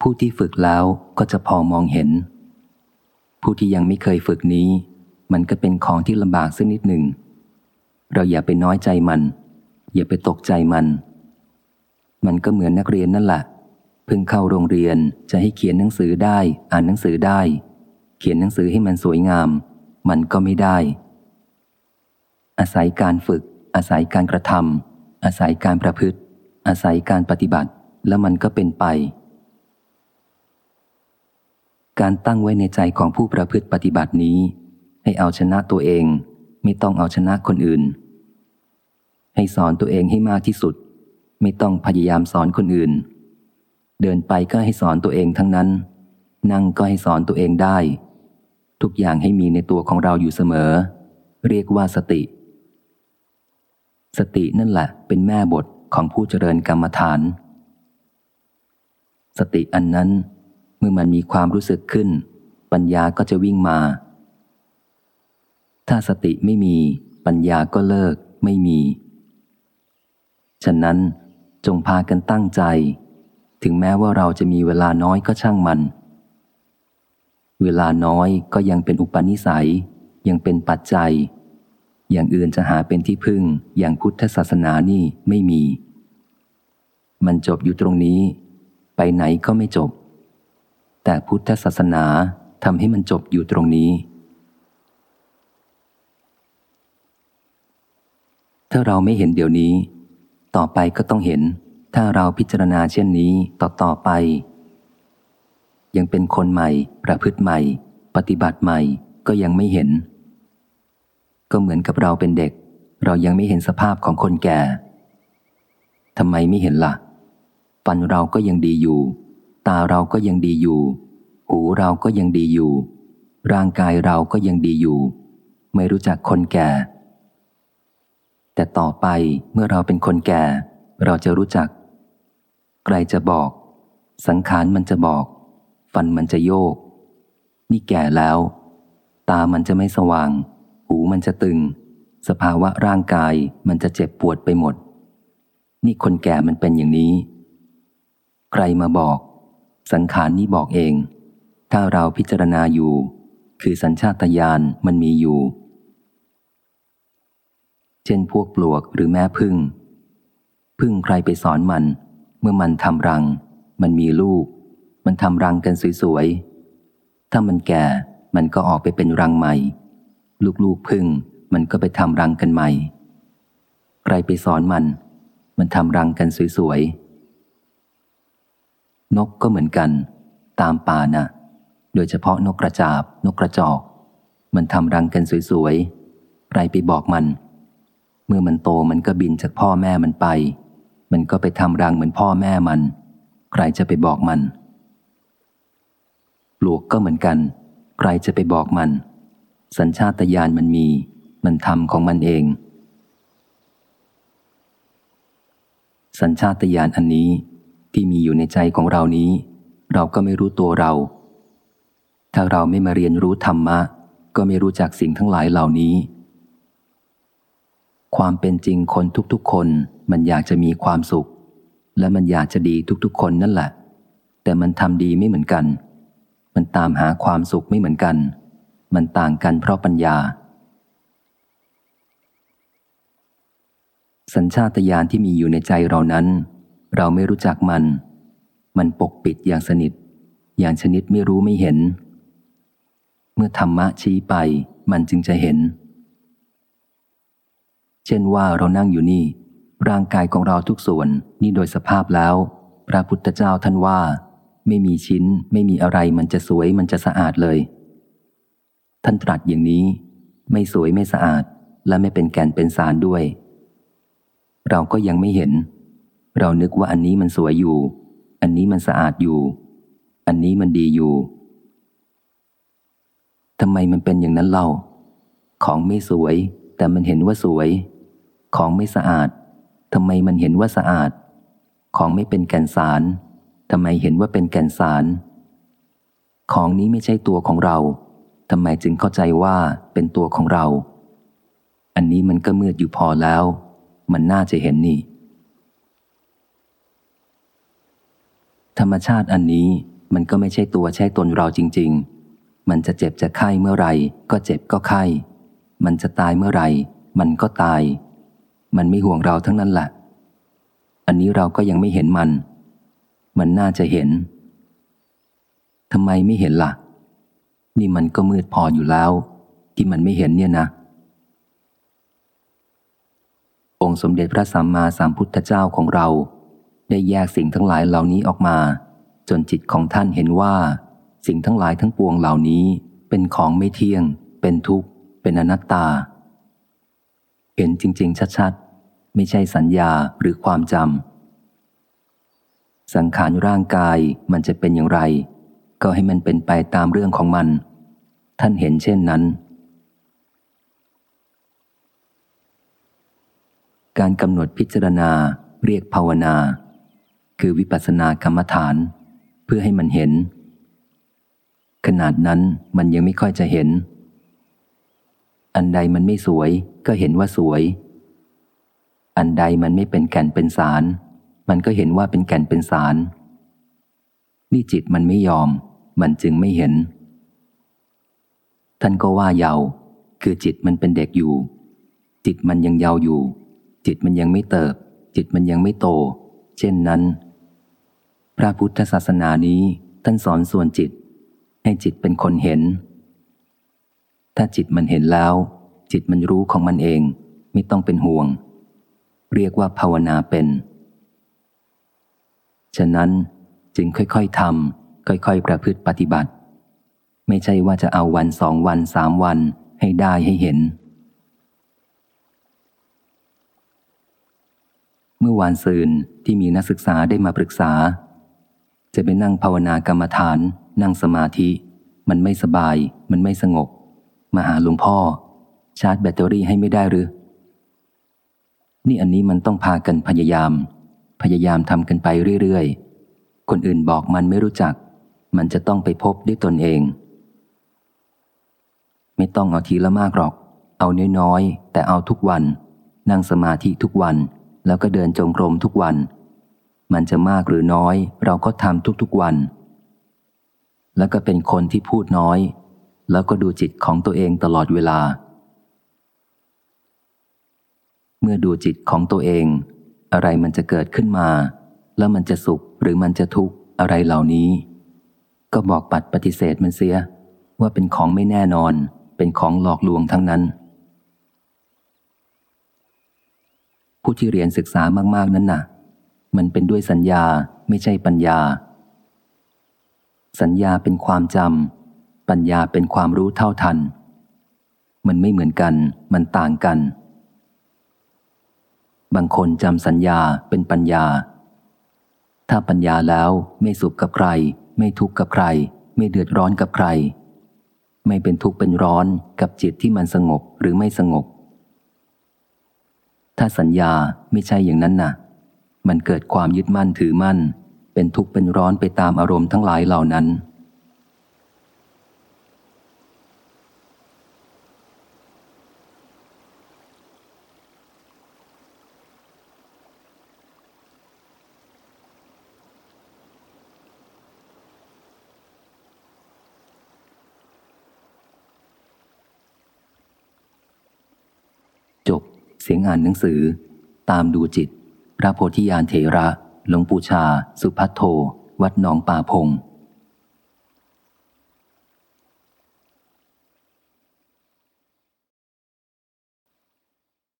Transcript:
ผู้ที่ฝึกแล้วก็จะพอมองเห็น ผู้ที่ยังไม่เคยฝึกนี้ มันก็เป็นของที่ลำบากสักนิดหนึ่ง เราอย่าไปน้อยใจมัน อย่าไปตกใจมัน มันก็เหมือนนักเรียนนั่นแหละเพิ่งเข้าโรงเรียนจะให้เขียนหนังสือได้ อ่านหนังสือได้ เขียนหนังสือให้มันสวยงาม มันก็ไม่ได้ อาศัยการฝึก อาศัยการกระทำอาศัยการประพฤติ อาศัยการปฏิบัติ แล้วมันก็เป็นไป การตั้งไว้ในใจของผู้ประพฤติปฏิบัตินี้ ให้เอาชนะตัวเอง ไม่ต้องเอาชนะคนอื่น ให้สอนตัวเองให้มากที่สุด ไม่ต้องพยายามสอนคนอื่น เดินไปก็ให้สอนตัวเองทั้งนั้น นั่งก็ให้สอนตัวเองได้ ทุกอย่างให้มีในตัวของเราอยู่เสมอ เรียกว่าสติ สตินั่นแหละเป็นแม่บทของผู้เจริญกรรมฐาน สติอันนั้น เมื่อมันมีความรู้สึกขึ้น ปัญญาก็จะวิ่งมา ถ้าสติไม่มี ปัญญาก็เลิกไม่มี ฉะนั้นจงพากันตั้งใจ ถึงแม้ว่าเราจะมีเวลาน้อยก็ช่างมัน เวลาน้อยก็ยังเป็นอุปนิสัย ยังเป็นปัจจัย อย่างอื่นจะหาเป็นที่พึ่งอย่างพุทธศาสนานี่ไม่มี มันจบอยู่ตรงนี้ ไปไหนก็ไม่จบ แต่พุทธศาสนาทำให้มันจบอยู่ตรงนี้ ถ้าเราไม่เห็นเดี๋ยวนี้ ต่อไปก็ต้องเห็น ถ้าเราพิจารณาเช่นนี้ต่อต่อไป ยังเป็นคนใหม่ ประพฤติใหม่ ปฏิบัติใหม่ก็ยังไม่เห็น ก็เหมือนกับเราเป็นเด็ก เรายังไม่เห็นสภาพของคนแก่ทำไมไม่เห็นละ่ะ ฟันเราก็ยังดีอยู่ ตาเราก็ยังดีอยู่ หูเราก็ยังดีอยู่ ร่างกายเราก็ยังดีอยู่ ไม่รู้จักคนแก่ แต่ต่อไปเมื่อเราเป็นคนแก่ เราจะรู้จัก ใครจะบอก สังขารมันจะบอก ฟันมันจะโยก นี่แก่แล้ว ตามันจะไม่สว่าง หูมันจะตึง สภาวะร่างกายมันจะเจ็บปวดไปหมด นี่คนแก่มันเป็นอย่างนี้ใครมาบอก สังขารนี้บอกเอง ถ้าเราพิจารณาอยู่ คือสัญชาตญาณมันมีอยู่ เช่นพวกปลวกหรือแม่พึ่ง พึ่งใครไปสอนมัน เมื่อมันทำรัง มันมีลูก มันทำรังกันสวยๆ ถ้ามันแก่ มันก็ออกไปเป็นรังใหม่ ลูกๆพึ่ง มันก็ไปทำรังกันใหม่ ใครไปสอนมัน มันทำรังกันสวยๆ นกก็เหมือนกัน ตามป่านะโดยเฉพาะนกกระจาบ นกกระจอก มันทำรังกันสวยๆใครไปบอกมัน เมื่อมันโตมันก็บินจากพ่อแม่มันไป มันก็ไปทำรังเหมือนพ่อแม่มัน ใครจะไปบอกมัน ปลวกก็เหมือนกัน ใครจะไปบอกมัน สัญชาตญาณมันมี มันทำของมันเอง สัญชาตญาณอันนี้ ที่มีอยู่ในใจของเรานี้ เราก็ไม่รู้ตัวเรา ถ้าเราไม่มาเรียนรู้ธรรมะ ก็ไม่รู้จักสิ่งทั้งหลายเหล่านี้ ความเป็นจริงคนทุกๆ คนมันอยากจะมีความสุข และมันอยากจะดีทุกๆ คนนั่นแหละ แต่มันทำดีไม่เหมือนกัน มันตามหาความสุขไม่เหมือนกัน มันต่างกันเพราะปัญญาสัญชาตญาณที่มีอยู่ในใจเรานั้น เราไม่รู้จักมัน มันปกปิดอย่างสนิท อย่างชนิดไม่รู้ไม่เห็น เมื่อธรรมะชี้ไป มันจึงจะเห็น เช่นว่าเรานั่งอยู่นี่ ร่างกายของเราทุกส่วนนี่โดยสภาพแล้ว พระพุทธเจ้าท่านว่า ไม่มีชิ้น ไม่มีอะไรมันจะสวยมันจะสะอาดเลย ท่านตรัสอย่างนี้ ไม่สวยไม่สะอาดและไม่เป็นแก่นเป็นสารด้วย เราก็ยังไม่เห็น เรานึกว่าอันนี้มันสวยอยู่ อันนี้มันสะอาดอยู่ อันนี้มันดีอยู่ทำไมมันเป็นอย่างนั้นเล่า ของไม่สวย แต่มันเห็นว่าสวย ของไม่สะอาดทำไมมันเห็นว่าสะอาด ของไม่เป็นแก่นสารทำไมเห็นว่าเป็นแก่นสาร ของนี้ไม่ใช่ตัวของเราทำไมจึงเข้าใจว่าเป็นตัวของเรา อันนี้มันก็มืดอยู่พอแล้ว มันน่าจะเห็นนี่ ธรรมชาติอันนี้มันก็ไม่ใช่ตัวใช่ตนเราจริง ๆ มันจะเจ็บจะไข้เมื่อไหร่ ก็เจ็บก็ไข้ มันจะตายเมื่อไหร่ มันก็ตาย มันไม่ห่วงเราทั้งนั้นแหละอันนี้เราก็ยังไม่เห็นมัน มันน่าจะเห็นทำไมไม่เห็นละ่ะ นี่มันก็มืดพออยู่แล้ว ที่มันไม่เห็นเนี่ยนะ องค์สมเด็จพระสัมมาสัมพุทธเจ้าของเรา ได้แยกสิ่งทั้งหลายเหล่านี้ออกมา จนจิตของท่านเห็นว่า สิ่งทั้งหลายทั้งปวงเหล่านี้เป็นของไม่เที่ยง เป็นทุกข์ เป็นอนัตตา เห็นจริง ๆ ชัดๆ ไม่ใช่สัญญาหรือความจำสังขารร่างกายมันจะเป็นอย่างไร ก็ให้มันเป็นไปตามเรื่องของมัน ท่านเห็นเช่นนั้นการกำหนดพิจารณา เรียกภาวนา คือวิปัสสนากรรมฐาน เพื่อให้มันเห็น ขนาดนั้นมันยังไม่ค่อยจะเห็น อันใดมันไม่สวยก็เห็นว่าสวย อันใดมันไม่เป็นแก่นเป็นสาร มันก็เห็นว่าเป็นแก่นเป็นสาร นี่จิตมันไม่ยอม มันจึงไม่เห็น ท่านก็ว่าเยาวคือจิตมันเป็นเด็กอยู่ จิตมันยังเยาว์อยู่ จิตมันยังไม่เติบ จิตมันยังไม่โต เช่นนั้น พระพุทธศาสนานี้ท่านสอนส่วนจิต ให้จิตเป็นคนเห็น ถ้าจิตมันเห็นแล้ว จิตมันรู้ของมันเอง ไม่ต้องเป็นห่วง เรียกว่าภาวนาเป็น ฉะนั้นจึงค่อยๆทำค่อยๆประพฤติปฏิบัติ ไม่ใช่ว่าจะเอาวันสองวันสามวันให้ได้ให้เห็น เมื่อวานซืนที่มีนักศึกษาได้มาปรึกษา จะไปนั่งภาวนากรรมฐาน นั่งสมาธิ มันไม่สบาย มันไม่สงบ มาหาหลวงพ่อ ชาร์จแบตเตอรี่ให้ไม่ได้หรือ นี่อันนี้มันต้องพากันพยายาม พยายามทำกันไปเรื่อยๆ คนอื่นบอกมันไม่รู้จัก มันจะต้องไปพบด้วยตนเอง ไม่ต้องเอาทีละมากหรอก เอาน้อยๆ แต่เอาทุกวัน นั่งสมาธิทุกวัน แล้วก็เดินจงกรมทุกวัน มันจะมากหรือน้อย เราก็ทำทุกๆวัน แล้วก็เป็นคนที่พูดน้อย แล้วก็ดูจิตของตัวเองตลอดเวลา เมื่อดูจิตของตัวเอง อะไรมันจะเกิดขึ้นมา แล้วมันจะสุขหรือมันจะทุกข์อะไรเหล่านี้ ก็บอกปัดปฏิเสธมันเสีย ว่าเป็นของไม่แน่นอน เป็นของหลอกลวงทั้งนั้นผู้ที่เรียนศึกษามาก ๆ นั้นน่ะ มันเป็นด้วยสัญญาไม่ใช่ปัญญา สัญญาเป็นความจำปัญญาเป็นความรู้เท่าทัน มันไม่เหมือนกัน มันต่างกัน บางคนจำสัญญาเป็นปัญญา ถ้าปัญญาแล้วไม่สุขกับใคร ไม่ทุกข์กับใคร ไม่เดือดร้อนกับใคร ไม่เป็นทุกข์เป็นร้อนกับจิตที่มันสงบหรือไม่สงบ ถ้าสัญญาไม่ใช่อย่างนั้นนะ่ะ มันเกิดความยึดมั่นถือมั่น เป็นทุกข์เป็นร้อนไปตามอารมณ์ทั้งหลายเหล่านั้น จบ เสียงอ่านหนังสือ ตามดูจิต พระโพธิยานเถระ หลวงปู่ชา สุพัทโท วัดหนองป่าพง